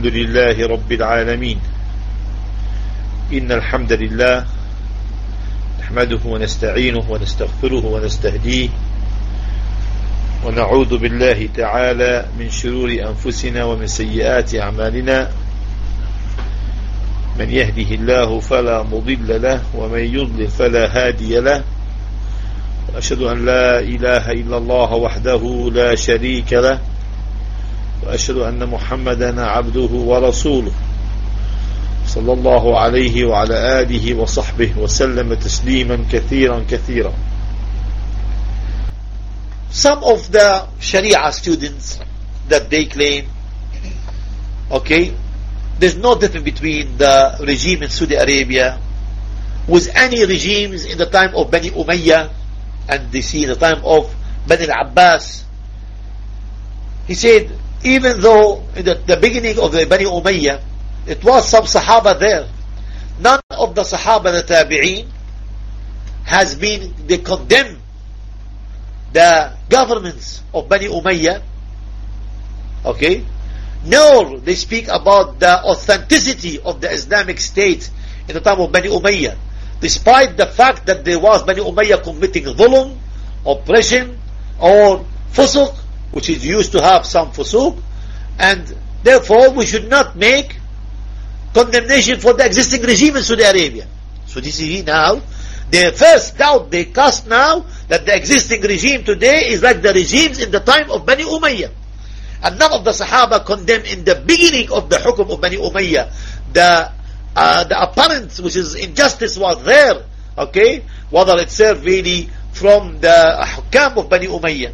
الحمد لله رب العالمين. إن الحمد لله نحمده ونستعينه ونستغفره ونستهديه ونعوذ بالله تعالى من شرور أنفسنا ومن سيئات أعمالنا. من يهده الله فلا مضل له ومن يضلل فلا هادي له. وأشهد أن لا إله إلا الله وحده لا شريك له. وأشهد أن محمدا عبده ورسوله صلى الله عليه وعلى آله وصحبه وسلم تسليما كثيرا كثيرا Some of the Sharia students that they claim, okay, there's no difference between the regime in Saudi Arabia with any regimes in the time of Bani Umayyah and they see in the time of Bani al-Abbas. He said, even though in the, the beginning of the Bani Umayyah, it was some Sahaba there, none of the Sahaba, the Tabi'een, has been, they condemn the governments of Bani Umayyah, okay, nor they speak about the authenticity of the Islamic State in the time of Bani Umayyah, despite the fact that there was Bani Umayyah committing dhulm, oppression, or fusuq, which is used to have some fusuq, and therefore we should not make condemnation for the existing regime in Saudi Arabia. So this is now, the first doubt they cast now, that the existing regime today is like the regimes in the time of Bani Umayyah. And none of the Sahaba condemned in the beginning of the hukum of Bani Umayyah, the, uh, the apparent, which is injustice was there, okay, whether it served really from the hukam of Bani Umayyah.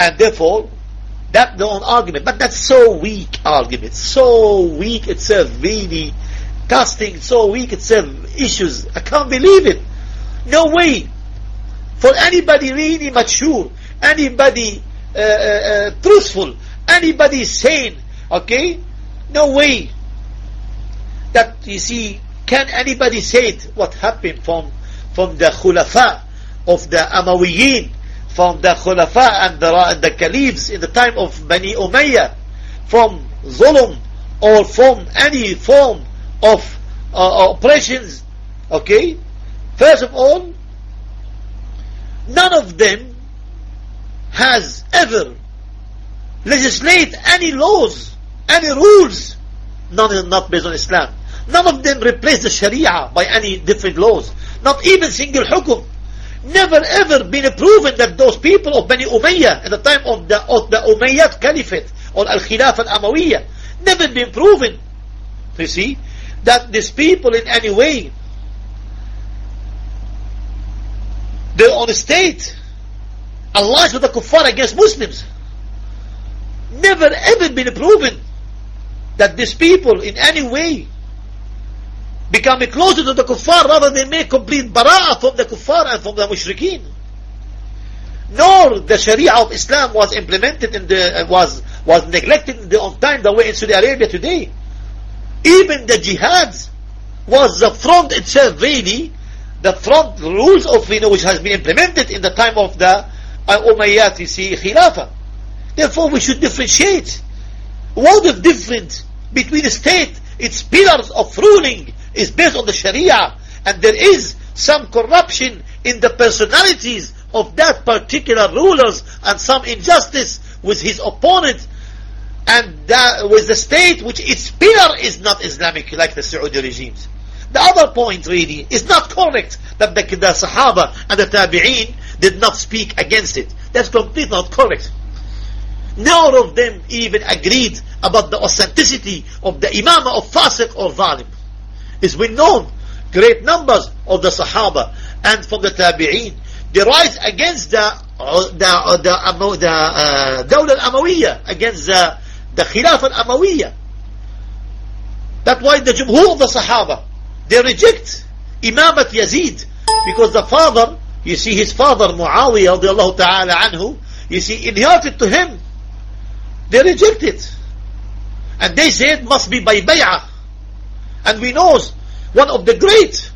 And therefore, that's the own argument. But that's so weak argument. So weak itself, really. Casting so weak itself, issues. I can't believe it. No way. For anybody really mature, anybody uh, uh, uh, truthful, anybody sane, okay? No way. That, you see, can anybody say it, what happened from, from the khulafa of the Amawiyin, from the Khulafa and the, and the Caliphs in the time of Bani Umayyah, from zulm or from any form of uh, oppressions, okay? First of all, none of them has ever legislate any laws, any rules, none not based on Islam. None of them replace the Sharia by any different laws. Not even single hukum never ever been proven that those people of Bani Umayyah at the time of the, of the Umayyad Caliphate or Al-Khilafah Al-Amawiyyah never been proven. You see that these people in any way their own state allies with the kuffar against Muslims. Never ever been proven that these people in any way become closer to the kuffar rather than make complete bara'ah from the kuffar and from the mushrikeen. Nor the sharia of Islam was implemented in the, uh, was, was neglected in the on time the way in Saudi Arabia today. Even the jihad was the front itself really, the front rules of, you know, which has been implemented in the time of the uh, Umayyad, you see, Khilafah. Therefore we should differentiate. What is different between the state, its pillars of ruling, is based on the Sharia and there is some corruption in the personalities of that particular rulers and some injustice with his opponent and that with the state which its pillar is not Islamic like the Saudi regimes. The other point really is not correct that the, the Sahaba and the Tabi'een did not speak against it. That's completely not correct. None of them even agreed about the authenticity of the Imamah of Fasiq or Zalim is well known. Great numbers of the Sahaba and from the Tabi'een, they rise against the the the, the uh, Dawla al-Amawiyya, against the the Khilafah al-Amawiyya. That's why the Jumhur of the Sahaba, they reject Imamat Yazid, because the father, you see his father Muawiyah ta'ala anhu, you see inherited to him. They reject it. And they say it must be by bay'ah. And we knows one of the great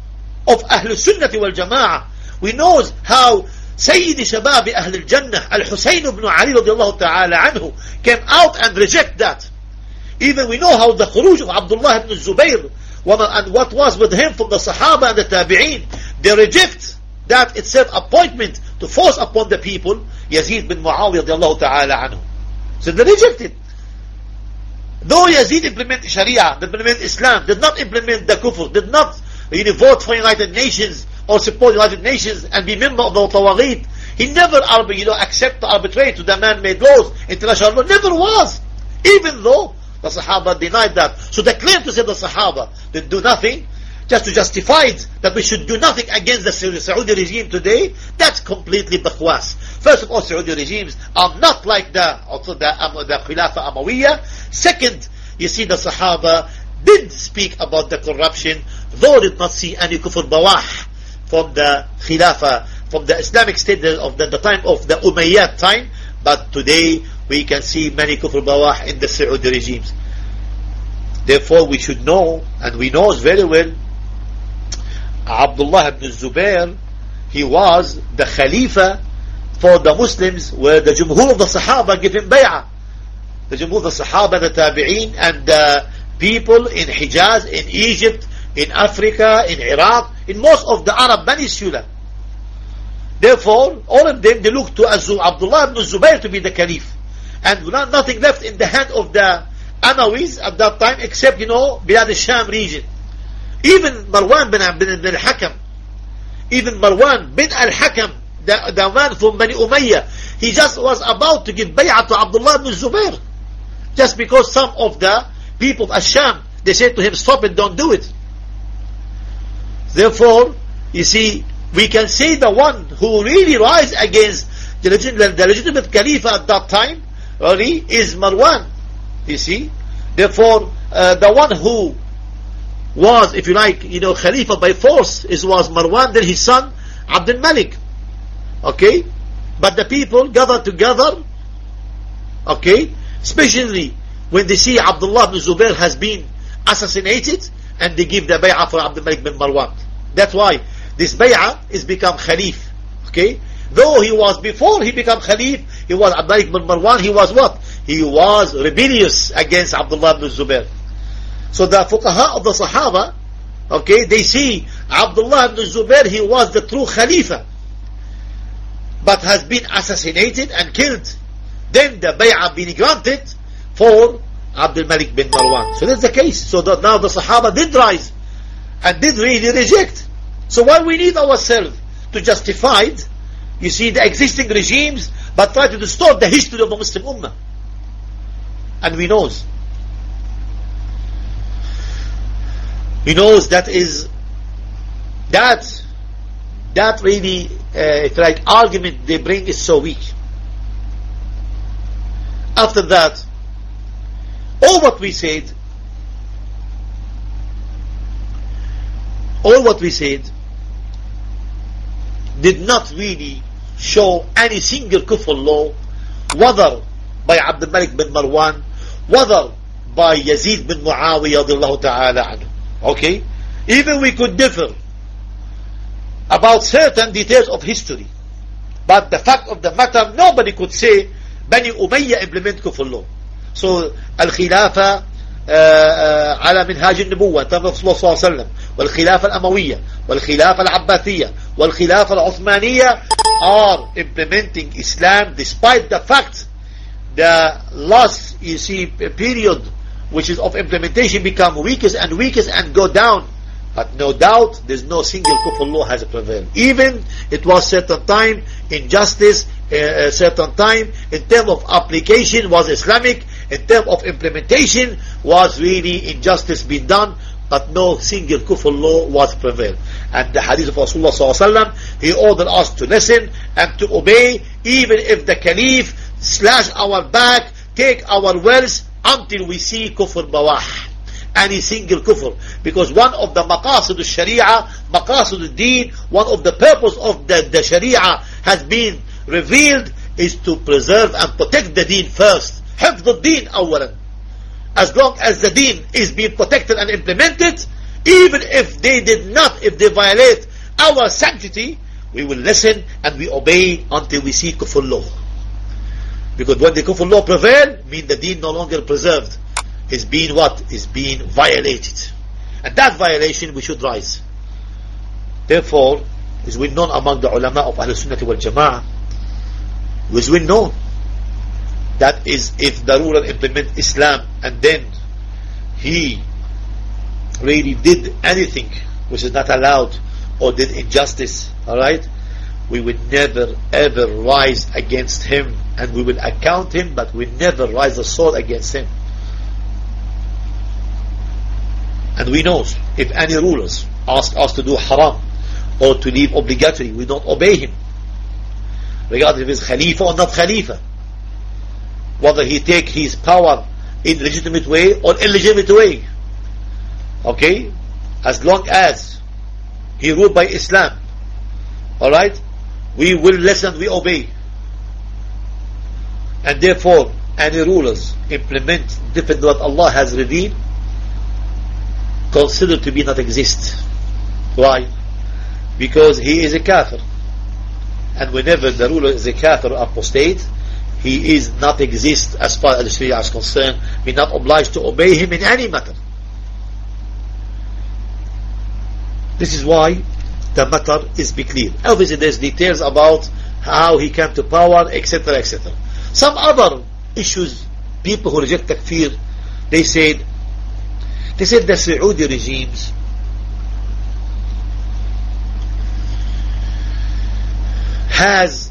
of Ahlul Sunnah wal Jama'ah. We knows how Sayyid Shabab Ahl al-Jannah, Al-Husayn ibn Ali radiallahu ta'ala anhu, came out and reject that. Even we know how the khuruj of Abdullah ibn Zubayr and what was with him from the Sahaba and the Tabi'een. They reject that itself appointment to force upon the people Yazid bin Muawiyah radiallahu ta'ala anhu. So they rejected though Yazid implemented Sharia did implement Islam did not implement the kufr did not you know, vote for United Nations or support United Nations and be member of the Tawaghit. He never, you know, accept to arbitrate to the man-made laws, international law. Never was. Even though the Sahaba denied that. So the claim to say the Sahaba did do nothing, just to justify it, that we should do nothing against the Saudi regime today, that's completely bakhwas. First of all, Saudi regimes are not like the, also the, um, the Khilafah Amawiyah. Second, you see the Sahaba did speak about the corruption, though did not see any kufr bawah from the Khilafah, from the Islamic State of the, the time of the Umayyad time, but today we can see many kufr bawah in the Saudi regimes. Therefore we should know, and we know very well, Abdullah ibn Zubair, he was the Khalifa for the Muslims where the Jumhur of the Sahaba give him bay'ah. The Jumhur of the Sahaba, the Tabi'een, and the people in Hijaz, in Egypt, in Africa, in Iraq, in most of the Arab Peninsula. Therefore, all of them, they look to Abdullah ibn Zubayr to be the Caliph. And not, nothing left in the hand of the Amawis at that time except, you know, Bilad al-Sham region. Even Marwan bin, bin, bin al-Hakam, even Marwan bin al-Hakam, the, the man from Bani Umayyah, he just was about to give bay'ah to Abdullah ibn Zubayr. Just because some of the people of Asham, they said to him, stop it, don't do it. Therefore, you see, we can say the one who really rise against the, legitimate, the legitimate Khalifa at that time, really, is Marwan. You see? Therefore, uh, the one who was, if you like, you know, Khalifa by force, is was Marwan, then his son, Abdul Malik. Okay? But the people gathered together, okay? Especially when they see Abdullah ibn Zubair has been assassinated, and they give the bay'ah for Abdul Malik bin Marwan. That's why this bay'ah is become Khalif. Okay? Though he was before he became Khalif, he was Abdul Malik bin Marwan, he was what? He was rebellious against Abdullah ibn Zubair. So the fuqaha of the Sahaba, okay, they see Abdullah ibn Zubair, he was the true Khalifa, but has been assassinated and killed. Then the bay'ah been granted for Abdul Malik bin Marwan. So that's the case. So that now the Sahaba did rise and did really reject. So why we need ourselves to justify it, you see, the existing regimes, but try to distort the history of the Muslim Ummah. And we knows. We knows that is, that, that really, uh, if like argument they bring is so weak. After that, all what we said, all what we said did not really show any single kufr law, whether by Abdul Malik bin Marwan, whether by Yazid bin Muawiyah ta'ala anhu. Okay? Even we could differ about certain details of history. But the fact of the matter, nobody could say Bani Umayyah implement kufr law. So الخلافة على منهاج النبوة تم رسول الله صلى الله عليه وسلم والخلافة الأموية والخلافة العباسية والخلافة العثمانية are implementing Islam despite the fact the last you see period which is of implementation become weakest and weakest and go down. But no doubt there's no single kufr law has prevailed even it was certain time injustice uh, uh, a certain time in terms of application was Islamic in terms of implementation was really injustice being done but no single kufr law was prevailed and the hadith of Rasulullah sallallahu he ordered us to listen and to obey even if the caliph slash our back take our wealth until we see kufr bawah, any single kufr. Because one of the maqasid al-sharia, maqasid al-deen, one of the purpose of the, the sharia has been revealed is to preserve and protect the deen first. Hifd the deen awalan. As long as the deen is being protected and implemented, even if they did not, if they violate our sanctity, we will listen and we obey until we see kufr law. Because when the kufr law prevail, mean the deen no longer preserved. Is being what? Is being violated. And that violation we should rise. Therefore, is we known among the ulama of Ahl Sunnah wal Jama'ah, is we known that is if the ruler implement Islam and then he really did anything which is not allowed or did injustice, alright, we will never ever rise against him and we will account him but we never rise a sword against him. And we know if any rulers ask us to do haram or to leave obligatory, we don't obey him. Regardless if he's Khalifa or not Khalifa. Whether he take his power in legitimate way or illegitimate way. Okay? As long as he ruled by Islam. Alright? We will listen, we obey. And therefore, any rulers implement different what Allah has revealed, consider to be not exist. Why? Because he is a kafir. And whenever the ruler is a kafir apostate, he is not exist as far as Sharia is concerned. We're not obliged to obey him in any matter. This is why the matter is be clear. Obviously there's details about how he came to power, etc., etc. Some other issues, people who reject takfir, they said, they said the Saudi regimes has,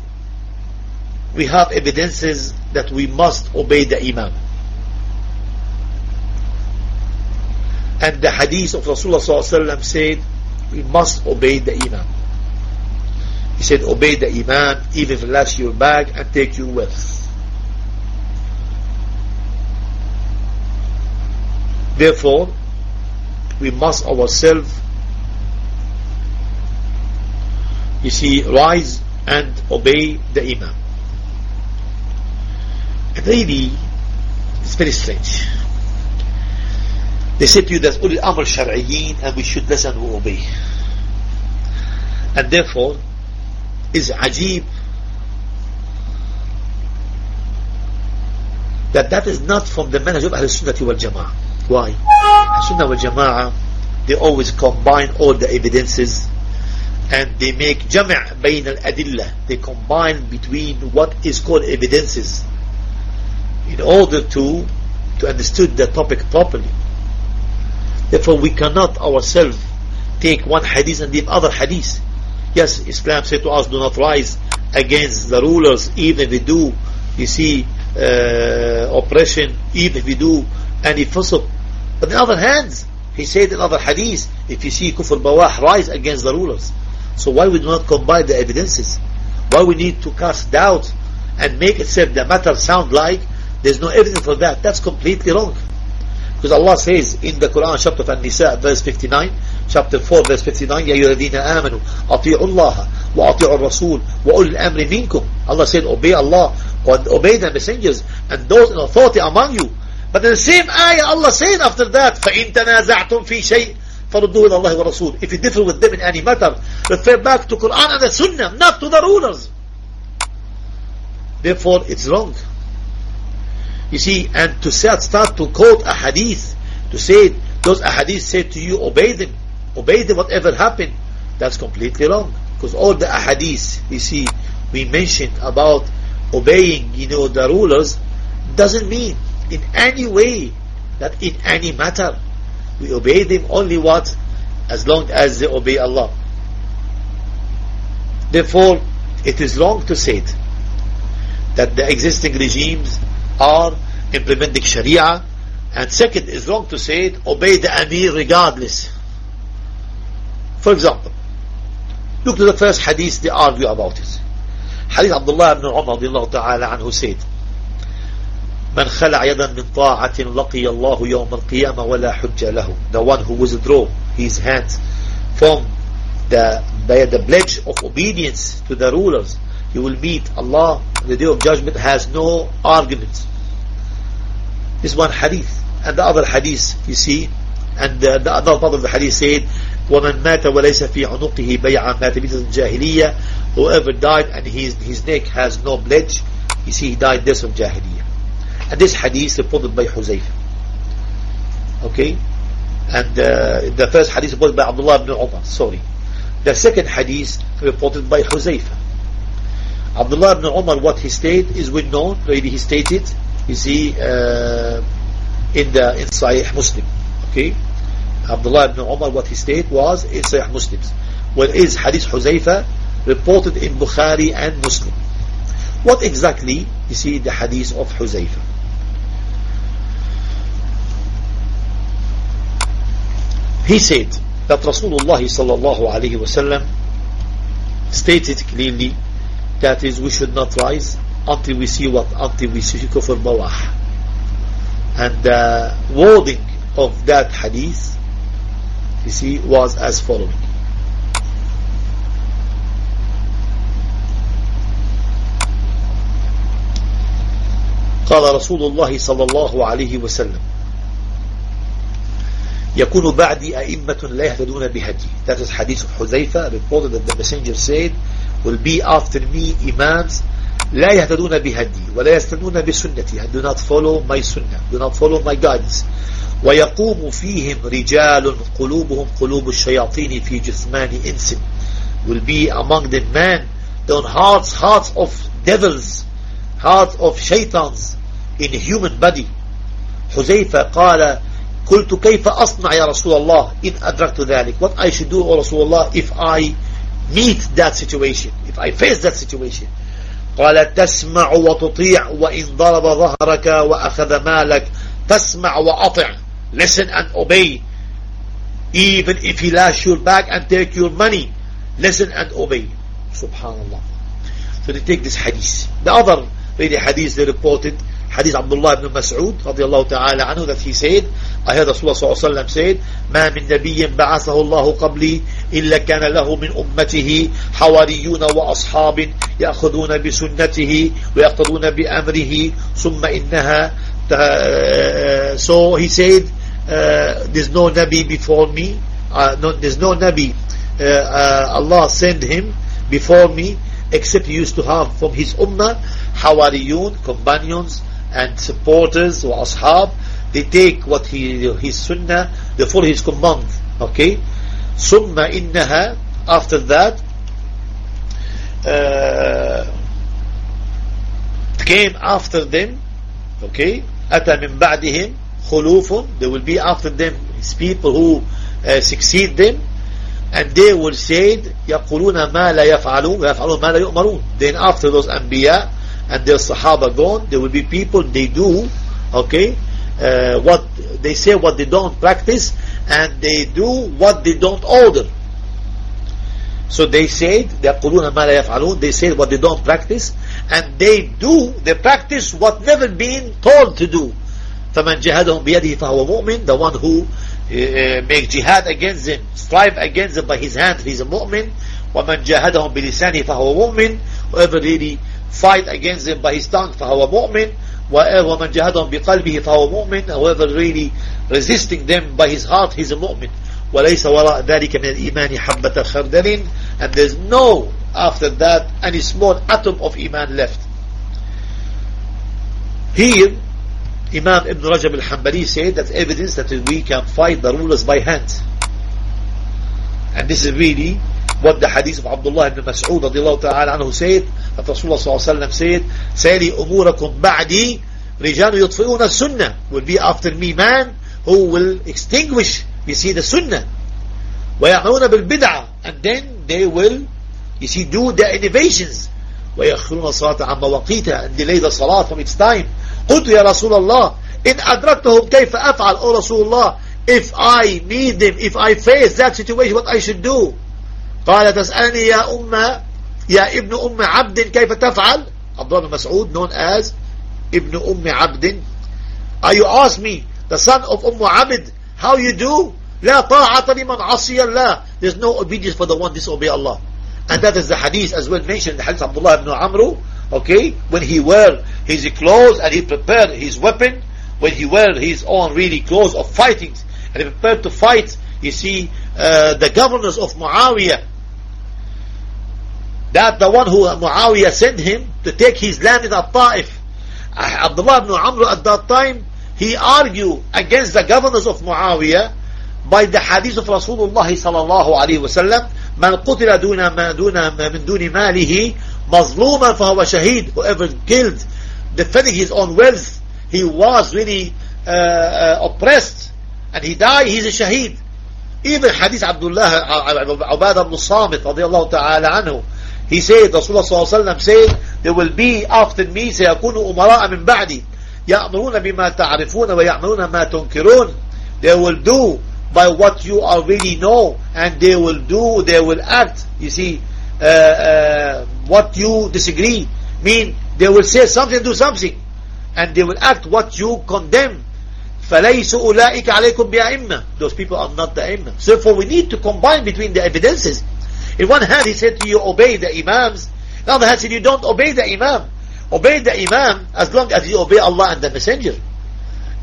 we have evidences that we must obey the Imam. And the hadith of Rasulullah said, we must obey the Imam. He said, obey the Imam, even if it lasts your bag and take your wealth. Therefore, we must ourselves, you see, rise and obey the Imam. And really, it's very strange. They said to you that Ulil Amr Shar'iyyin and we should listen and obey. And therefore, is ajib that that is not from the manhaj of Ahl-Sunnah wal Jama'ah. Why? Ahl-Sunnah wal Jama'ah, they always combine all the evidences and they make jama' bayn al-adillah. They combine between what is called evidences in order to to understand the topic properly. Therefore, we cannot ourselves take one hadith and leave other hadith. Yes, Islam said to us, do not rise against the rulers, even if we do, you see, uh, oppression, even if we do any fusuq. But on the other hand, he said in other hadith, if you see kufr bawah, rise against the rulers. So why we do not combine the evidences? Why we need to cast doubt and make itself the matter sound like there's no evidence for that? That's completely wrong. Because Allah says in the Quran chapter An-Nisa verse 59 chapter 4 verse 59 يا الذين آمنوا أطيعوا الله وأطيعوا الرسول وأولي الأمر منكم Allah said obey Allah obey the messengers and those in authority among you but in the same ayah Allah said after that فإن تنازعتم في شيء فردوه إلى الله ورسول if you differ with them in any matter refer back to Quran and the Sunnah not to the rulers therefore it's wrong you see and to start to quote a hadith to say those ahadith say to you obey them obey them whatever happened that's completely wrong. Because all the ahadith you see we mentioned about obeying you know the rulers doesn't mean in any way that in any matter we obey them only what? As long as they obey Allah. Therefore it is wrong to say it, that the existing regimes are implementing Sharia and second is wrong to say it obey the Amir regardless for example look to the first hadith they argue about it hadith Abdullah ibn Umar ta'ala anhu said من خلع يدا من طاعة لقي الله يوم القيامة ولا حج له the one who withdraw his hands from the by the pledge of obedience to the rulers he will meet Allah the day of judgment has no argument this one hadith and the other hadith you see and the, the other part of the hadith said وَمَنْ مَاتَ وَلَيْسَ فِي عُنُقِهِ بَيْعًا مَاتَ بِدَةً الجاهلية Whoever died and his, his neck has no pledge, you see he died death of Jahiliyyah. And this hadith reported by Huzayfa. Okay? And uh, the first hadith reported by Abdullah ibn Umar, sorry. The second hadith reported by Huzayfa. Abdullah ibn Umar, what he stated is well known, already he stated, you see, uh, in the in Sahih Muslim. Okay? Abdullah ibn Umar, what he stated was in Sahih Muslims. Is Hadith Huzaifa reported in Bukhari and Muslim. What exactly, you see, the Hadith of Huzaifa? He said that Rasulullah sallallahu alayhi wasallam stated clearly that is we should not rise see what until we see kufr bawah and the wording of that hadith you see was as following قال رسول الله صلى الله عليه وسلم يكون بعدي أئمة لا يهتدون بهدي That is hadith of Huzaifa reported that the messenger said will be after me imams لا يهتدون بهدي ولا يستنون بسنتي do not follow my sunnah do not follow my guidance ويقوم فيهم رجال قلوبهم قلوب الشياطين في جثمان إنس will be among the men their hearts hearts of devils hearts of shaitans in human body حذيفة قال قلت كيف أصنع يا رسول الله إن أدركت ذلك what I should do O رسول الله if I meet that situation if I face that situation قال تسمع وتطيع وإن ضرب ظهرك وأخذ مالك تسمع وأطع listen and obey even if he lash your back and take your money listen and obey subhanallah so they take this hadith the other really hadith they reported hadith Abdullah ibn Mas'ud radiallahu ta'ala anhu that he said I heard Rasulullah صلى الله عليه وسلم said ما من نبي بعثه الله قبلي إلا كان له من أمته حواريون وأصحاب يأخذون بسنته ويقتدون بأمره ثم إنها so he said uh, there's no Nabi before me uh, no, there's no Nabi uh, uh, Allah sent him before me except he used to have from his ummah hawariyun companions and supporters or ashab they take what he his sunnah they follow his command okay summa innaha after that uh, came after them okay ata min ba'dihim khulufun there will be after them people who uh, succeed them and they will say يقولون ما لا يفعلون ويفعلون ما لا يؤمرون then after those anbiya and their sahaba gone there will be people they do okay uh, what they say what they don't practice and they do what they don't order so they said يقولون ما لا يفعلون they say what they don't practice and they do they practice what never been told to do فمن جهدهم بيده فهو مؤمن the one who uh, make jihad against them strive against them by his hand he's a mu'min ومن جاهدهم بلسانه فهو مؤمن whoever really fight against them by his tongue فهو مؤمن ومن جاهدهم بقلبه فهو مؤمن whoever really resisting them by his heart he's a mu'min وليس وراء ذلك من الإيمان حبة خردل and there's no after that any small atom of iman left here Imam Ibn Rajab al-Hanbali said that evidence that we can fight the rulers by hand and this is really what the hadith of Abdullah ibn Mas'ud radiallahu ta'ala anhu said that Rasulullah sallallahu said سَيْلِي أُمُورَكُمْ بَعْدِي رِجَانُ يُطْفِئُونَ السُنَّةِ will be after me man who will extinguish you see the sunnah وَيَعْمَلُونَ بِالْبِدْعَةِ and then they will you see do the innovations وَيَخْرُونَ الصَّلَاةَ عَمَّ وَقِيتَ and delay the salah from its time قلت يا رسول الله إن أدركتهم كيف أفعل أو رسول الله if I meet them if I face that situation what I should do قال تسألني يا أم يا ابن أم عبد كيف تفعل عبد الله بن مسعود known as ابن أم عبد are you ask me the son of أم عبد how you do لا طاعة لمن عصي الله there's no obedience for the one disobey Allah and that is the hadith as well mentioned the hadith of Abdullah ibn Amru okay when he wear his clothes and he prepared his weapon when he wear his own really clothes of fighting and he prepared to fight you see, uh, the governors of Muawiyah, that the one who Muawiyah sent him to take his land in Al-Ta'if. Uh, Abdullah ibn Amr at that time, he argued against the governors of Muawiyah by the hadith of Rasulullah sallallahu alayhi wasallam من قتل دون ما دون من دون ماله مظلوما فهو شهيد whoever killed defending his own wealth he was really uh, uh, oppressed and he died he's a shaheed even hadith Abdullah Ubadah ibn Samit radiallahu ta'ala anhu he said Rasulullah صلى الله عليه وسلم said there will be after me سيكون أمراء من بعدي يأمرون بما تعرفون ويعملون ما تنكرون they will do by what you already know and they will do they will act you see uh, uh, what you disagree mean they will say something do something and they will act what you condemn فَلَيْسُ أُولَٰئِكَ عَلَيْكُمْ بِأَئِمَّةِ Those people are not the imam. So therefore we need to combine between the evidences. In one hand, he said to you, obey the imams. In the other hand, he said, you don't obey the imam. Obey the imam as long as you obey Allah and the messenger.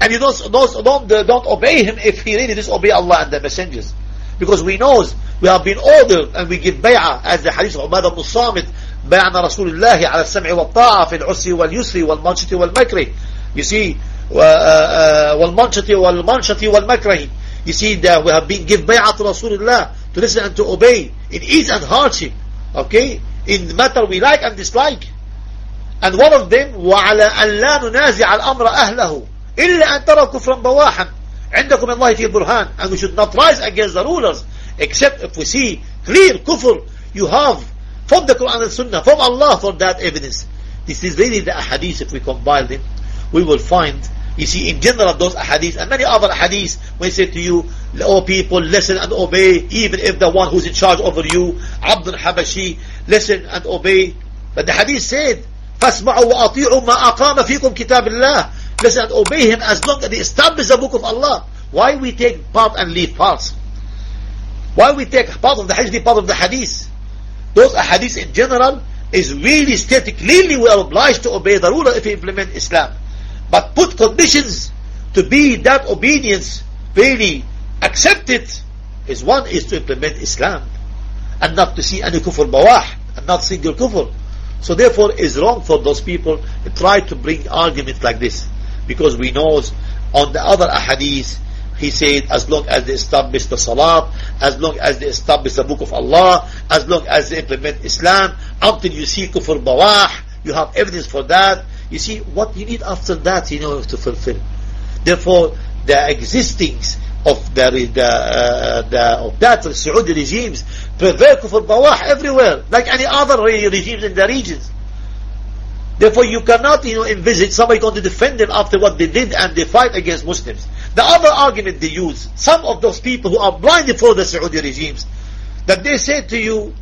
And you don't, don't, don't, don't obey him if he really disobey Allah and the messengers. Because we know we have been ordered and we give bay'ah as the hadith of Umar ibn Samit, bay'ana Rasulullah ala sam'i wa ta'a fil usri wal yusri wal wal makri. You see, uh, uh, uh, wal manchati wal manchati wal makrahi. You see that we have been give bay'ah to Rasulullah to listen and to obey in ease and hardship okay in matter we like and dislike and one of them وعلى أن لا ننازع الأمر أهله إلا أن ترى كفرا بواحا عندكم من الله في برهان and we should not rise against the rulers except if we see clear kufr you have from the Quran and Sunnah from Allah for that evidence this is really the ahadith if we combine them we will find you see in general those ahadith and many other ahadith when say to you oh people listen and obey even if the one who's in charge over you Abdul Habashi listen and obey but the hadith said فاسمعوا وأطيعوا ما أقام فيكم كتاب الله listen and obey him as long as they establish the book of Allah. Why we take part and leave parts? Why we take part of the hadith, leave part of the hadith? Those hadiths in general is really stated clearly we are obliged to obey the ruler if we implement Islam. But put conditions to be that obedience really accepted is one is to implement Islam and not to see any kufr bawah and not single kufr. So therefore it's wrong for those people to try to bring arguments like this because we know on the other ahadith he said as long as they establish the salat as long as they establish the book of Allah as long as they implement Islam until you see kufr bawah you have evidence for that you see what you need after that you know to fulfill therefore the existence of the, the, uh, the of that Saudi regimes prevail kufr bawah everywhere like any other regimes in the regions Therefore, you cannot, you know, envisage somebody going to defend them after what they did and they fight against Muslims. The other argument they use, some of those people who are blinded for the Saudi regimes, that they say to you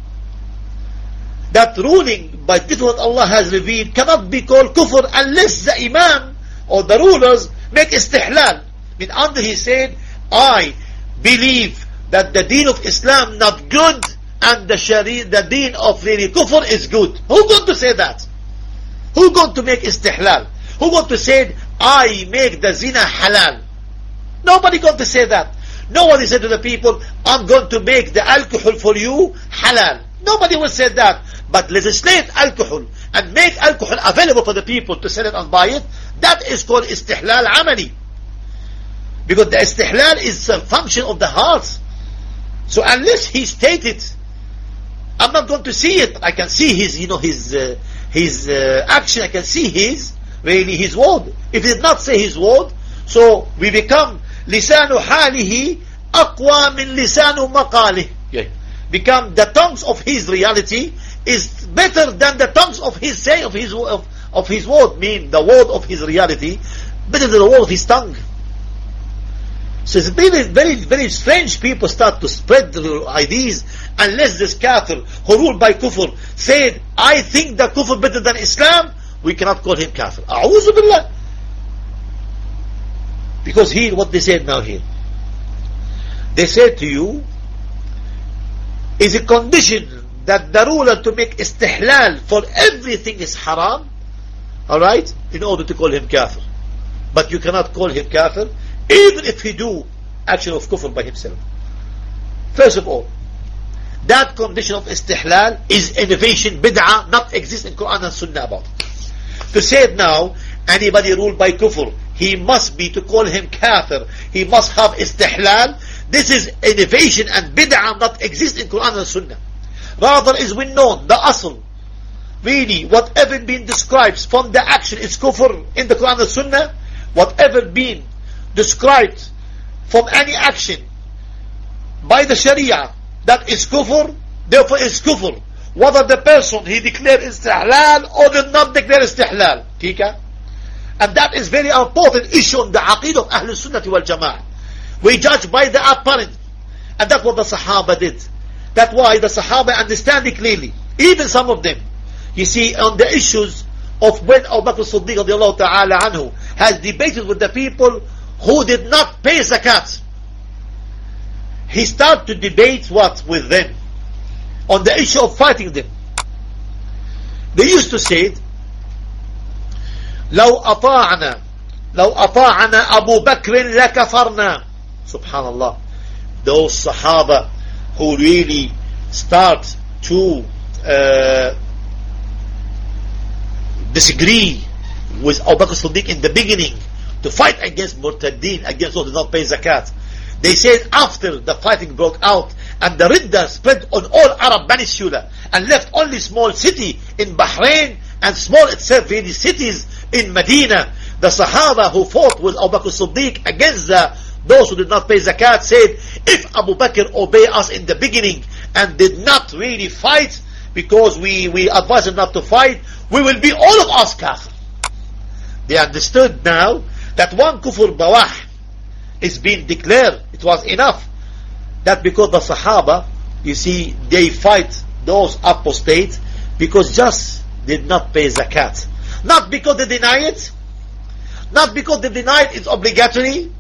that ruling by what Allah has revealed cannot be called kufr unless the imam or the rulers make istihlal. I mean, under he said, I believe that the deen of Islam not good and the shari, the deen of really kufr is good. Who going to say that? Who going to make istihlal? Who going to say, I make the zina halal? Nobody going to say that. Nobody said to the people, I'm going to make the alcohol for you halal. Nobody will say that. But legislate alcohol and make alcohol available for the people to sell it and buy it, that is called istihlal amali. Because the istihlal is a function of the heart. So unless he stated, I'm not going to see it. I can see his, you know, his uh, his uh, action, I can see his, really his word. If he did not say his word, so we become لسان حاله أقوى من لسان مقاله. Become the tongues of his reality is better than the tongues of his say of his of, of his word. Mean the word of his reality better than the word of his tongue. So it's very, very, very strange people start to spread the ideas unless this kafir who ruled by kufr said, I think the kufr better than Islam, we cannot call him kafir. A'udhu billah. Because here, what they said now here. They said to you, is a condition that the ruler to make istihlal for everything is haram, alright, in order to call him kafir. But you cannot call him kafir, even if he do action of kufr by himself. First of all, that condition of istihlal is innovation, bid'ah, not exist in Quran and Sunnah about it. To say it now, anybody ruled by kufr, he must be to call him kafir, he must have istihlal. This is innovation and bid'ah not exist in Quran and Sunnah. Rather is we known, the asl, really, whatever been described from the action is kufr in the Quran and Sunnah, whatever been described from any action by the Sharia that is kufr, therefore is kufr. Whether the person he declared istihlal or did not declare istihlal. Tika? And that is very important issue in the aqidah of Ahlul Sunnah wal Jama'ah. We judge by the apparent. And that's what the Sahaba did. That's why the Sahaba understand it clearly. Even some of them. You see, on the issues of when Abu Bakr Siddiq radiallahu ta'ala anhu has debated with the people who did not pay zakat. He started to debate what with them on the issue of fighting them. They used to say, لو أطاعنا لو أطاعنا أبو بكر لكفرنا سبحان الله those Sahaba who really start to uh, disagree with Abu Bakr Siddiq in the beginning to fight against Murtadeen, against those who do not pay zakat. They said after the fighting broke out and the Ridda spread on all Arab peninsula and left only small city in Bahrain and small itself really cities in Medina. The Sahaba who fought with Abu Bakr Siddiq against the, those who did not pay zakat said, if Abu Bakr obey us in the beginning and did not really fight because we, we advised him not to fight, we will be all of us kafir. They understood now that one kufr bawah is being declared. It was enough. That because the Sahaba, you see, they fight those apostates because just did not pay zakat. Not because they deny it. Not because they deny it, it's obligatory.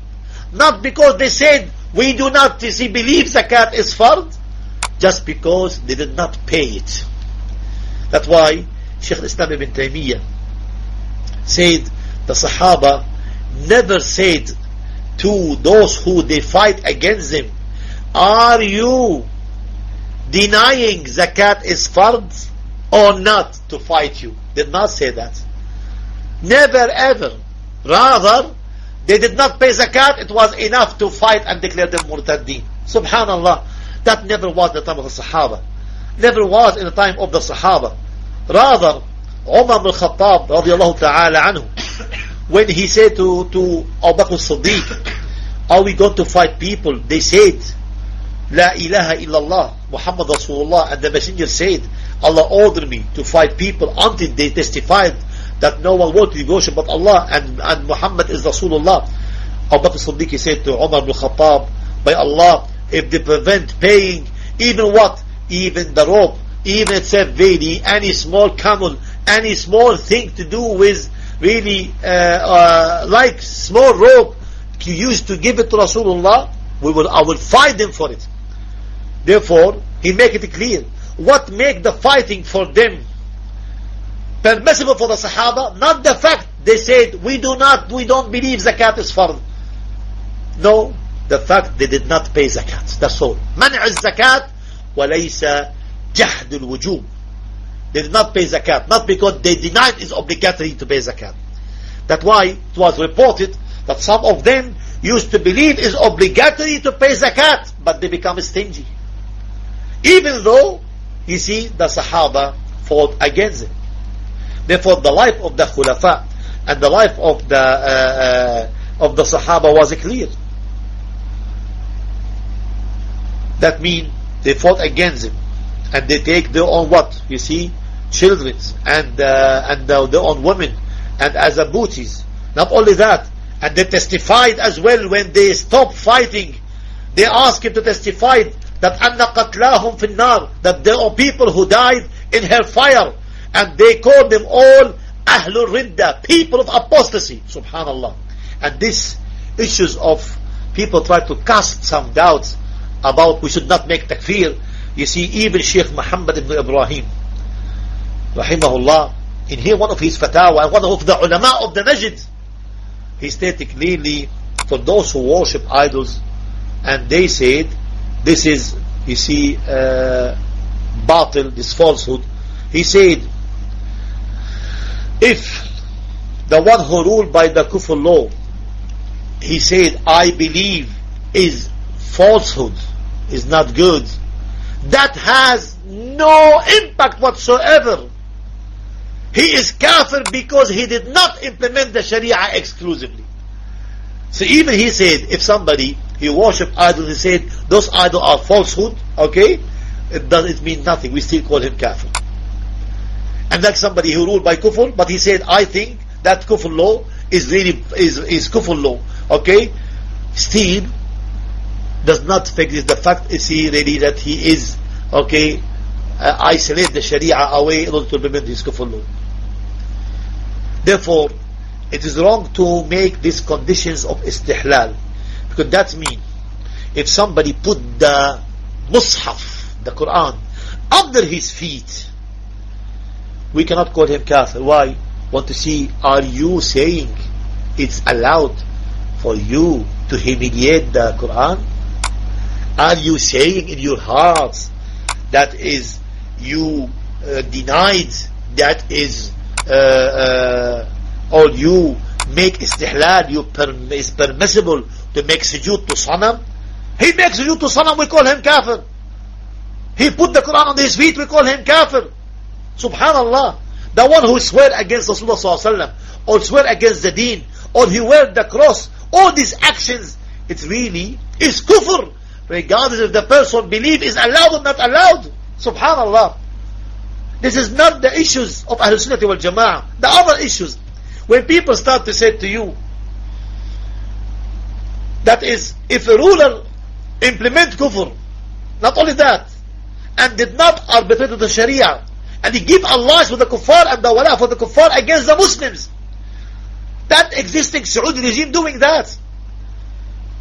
Not because they said, we do not, see, believe zakat is fard. Just because they did not pay it. That's why Sheikh Islam ibn Taymiyyah said the Sahaba never said to those who they fight against them, are you denying zakat is fard or not to fight you? Did not say that. Never ever. Rather, they did not pay zakat, it was enough to fight and declare them murtaddeen. Subhanallah. That never was the time of the Sahaba. Never was in the time of the Sahaba. Rather, Umar ibn Khattab when he said to, to Abu Bakr Siddiq, are we going to fight people? They said, La ilaha illallah, Muhammad Rasulullah, and the messenger said, Allah ordered me to fight people until they testified that no one worthy to worship but Allah and, and Muhammad is Rasulullah. Abu Bakr Siddiq said to Umar ibn Khattab, by Allah, if they prevent paying even what? Even the rope, even itself really, any small camel, any small thing to do with really uh, uh, like small rope you used to give it to Rasulullah, we will, I will fight them for it. Therefore, he make it clear. What make the fighting for them permissible for the Sahaba? Not the fact they said, we do not, we don't believe zakat is fard. No, the fact they did not pay zakat. That's all. منع الزكاة وليس جحد الوجوب. They did not pay zakat. Not because they denied it's obligatory to pay zakat. That's why it was reported that some of them used to believe is obligatory to pay zakat, but they become stingy. Even though, you see, the Sahaba fought against it. Therefore, the life of the Khulafa and the life of the uh, uh, of the Sahaba was clear. That means they fought against him, and they take their own what you see, children and uh, and uh, their own women, and as a booties. Not only that, and they testified as well when they stopped fighting. They asked him to testify that أَنَّ قَتْلَاهُمْ فِي النَّارِ That there are people who died in hellfire. and they called them all Ahlul Ridda, people of apostasy. Subhanallah. And these issues of people try to cast some doubts about we should not make takfir. You see, even Sheikh Muhammad ibn Ibrahim, rahimahullah, in here one of his fatwa, and one of the ulama of the Najd, he stated clearly for those who worship idols, and they said, this is, you see, uh, battle, this falsehood. He said, if the one who ruled by the kufr law, he said, I believe is falsehood, is not good, that has no impact whatsoever. He is kafir because he did not implement the sharia exclusively. So even he said, if somebody, he worship idols, he said, those idols are falsehood, okay? It does, it mean nothing. We still call him kafir. And like somebody who ruled by kufr, but he said, I think that kufr law is really, is, is kufr law, okay? Still, does not fix the fact is he really that he is, okay, uh, isolate the sharia away in order to implement his kufr law. Therefore, it is wrong to make these conditions of istihlal. Because that means, if somebody put the mushaf, the Quran, under his feet, we cannot call him kafir. Why? Want to see, are you saying it's allowed for you to humiliate the Quran? Are you saying in your hearts that is you uh, denied that is uh, uh, you make istihlal, you is permissible to make sujood to sanam? He makes sujood to sanam, we call him kafir. He put the Quran on his feet, we call him kafir. Subhanallah. The one who swear against Rasulullah or swear against the deen, or he wear the cross, all these actions, it really is kufr, regardless if the person believe is allowed or not allowed. Subhanallah. This is not the issues of Ahlul Sunnah wal Jama'ah. The other issues. When people start to say to you, that is, if a ruler implement kufr, not only that, and did not arbitrate the Sharia, and he give Allah for the kuffar and the wala for the kuffar against the Muslims, that existing Saudi regime doing that.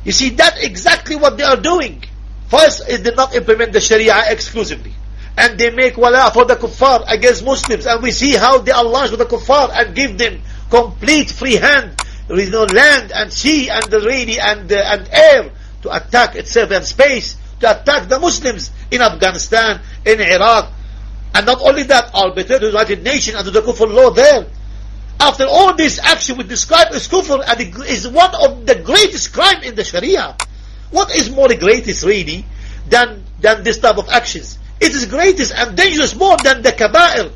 You see, that exactly what they are doing. First, it did not implement the Sharia exclusively. And they make wala for the kuffar against Muslims. And we see how they Allah with the kuffar and give them complete free hand, you no land and sea and the rainy and, uh, and air to attack itself and space, to attack the Muslims in Afghanistan, in Iraq. And not only that, arbitrate the United Nations under the kufr law there. After all this action we describe as kufr and it is one of the greatest crime in the Sharia. What is more the greatest really than, than this type of actions? It is greatest and dangerous more than the kaba'ir.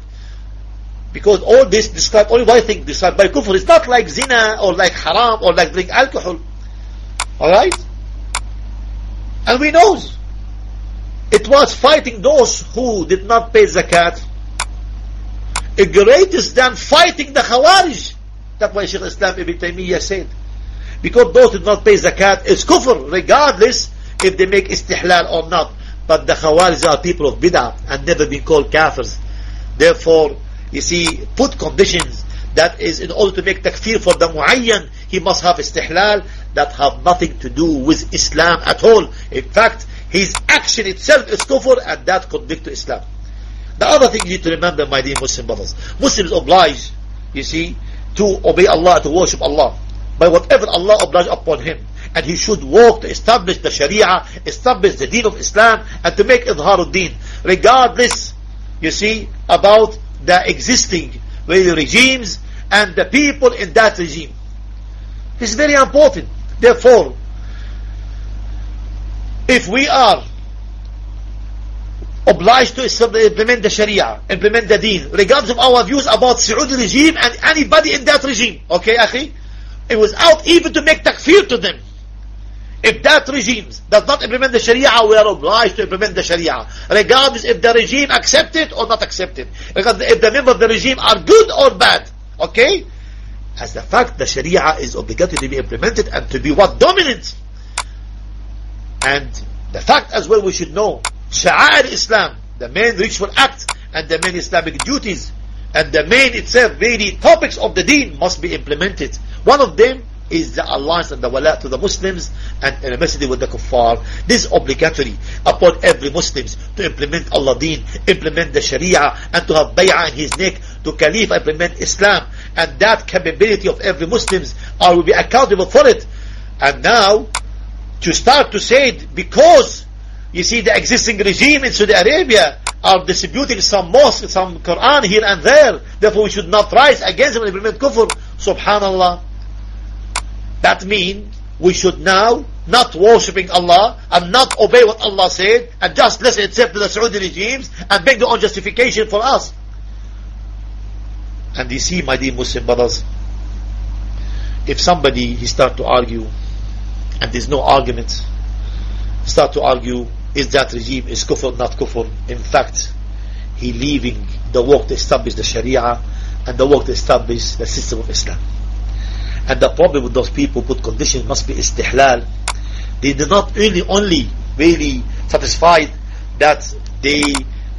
Because all this described, only one thing described by kufr is not like zina or like haram or like drink alcohol. Alright? And we know it was fighting those who did not pay zakat. It greatest than fighting the Khawarij. That's why Shaykh Islam Ibn Taymiyyah said. Because those did not pay zakat is kufr, regardless if they make istihlal or not. But the Khawarij are people of bid'ah and never been called kafirs. Therefore, you see, put conditions that is in order to make takfir for the muayyan, he must have istihlal that have nothing to do with Islam at all. In fact, his action itself is kufr and that convict to Islam. The other thing you need to remember, my dear Muslim brothers, Muslims obliged, you see, to obey Allah, to worship Allah, by whatever Allah oblige upon him. And he should work to establish the Sharia, establish the deen of Islam, and to make idhar deen regardless, you see, about the existing regimes and the people in that regime. It's very important. Therefore, if we are obliged to implement the Sharia, implement the Deen, regardless of our views about Saudi regime and anybody in that regime, okay, akhi? It was out even to make takfir to them. If that regime does not implement the Sharia, we are obliged to implement the Sharia, regardless if the regime accept it or not accept it. Because if the members of the regime are good or bad, okay? As the fact the Sharia is obligatory to be implemented and to be what dominant. And the fact as well we should know, Sha'air Islam, the main ritual act and the main Islamic duties and the main itself, really topics of the deen must be implemented. One of them is the alliance and the wala to the Muslims and enmity with the kuffar. This is obligatory upon every Muslims to implement Allah deen, implement the Sharia, and to have bay'ah in his neck to Caliph implement Islam. And that capability of every Muslims are will be accountable for it. And now, to start to say it because you see the existing regime in Saudi Arabia are distributing some mosque, some Quran here and there. Therefore we should not rise against them and implement kufr. Subhanallah. That means we should now not worshipping Allah and not obey what Allah said and just listen itself to the Saudi regimes and make their own justification for us. And you see, my dear Muslim brothers, if somebody he start to argue and there's no argument, start to argue is that regime is kufr, not kufr. In fact, he leaving the work to establish the Sharia and the work to establish the system of Islam. And the problem with those people put conditions must be istihlal. They do not really only really satisfied that they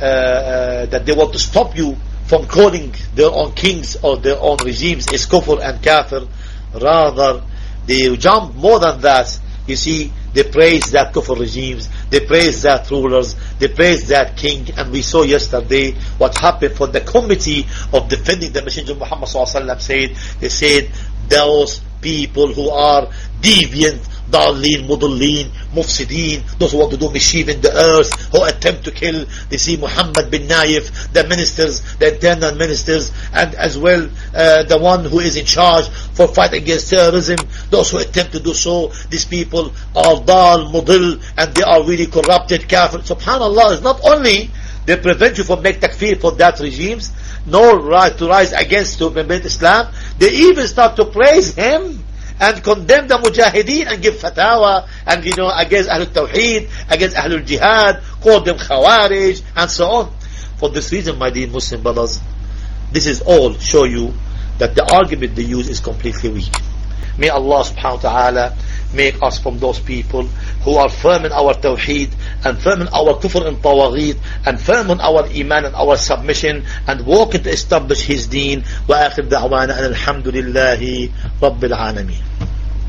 uh, uh, that they want to stop you from calling their own kings or their own regimes is kufr and kafir. Rather, they jump more than that. You see, they praise that kufr regimes, they praise that rulers, they praise that king, and we saw yesterday what happened for the committee of defending the Messenger of Muhammad said, they said, those people who are deviant, Dalin, Mudallin, Mufsideen, those who want to do mischief in the earth, who attempt to kill, they see Muhammad bin Naif, the ministers, the internal ministers, and as well uh, the one who is in charge for fight against terrorism, those who attempt to do so, these people are Dal, Mudil, and they are really corrupted, kafir. SubhanAllah, it's not only they prevent you from make takfir for that regimes, nor right to rise against to prevent Islam, they even start to praise him and condemn the mujahideen and give fatwa and you know against Ahlul Tawheed, against Ahlul Jihad, call them Khawarij and so on. For this reason, my dear Muslim brothers, this is all show you that the argument they use is completely weak. May Allah subhanahu wa ta'ala make us from those people who are firm in our tawheed and firm in our kufr and tawaghid and firm in our iman and our submission and working to establish his deen. Wa akhir da'wana and alhamdulillahi rabbil alameen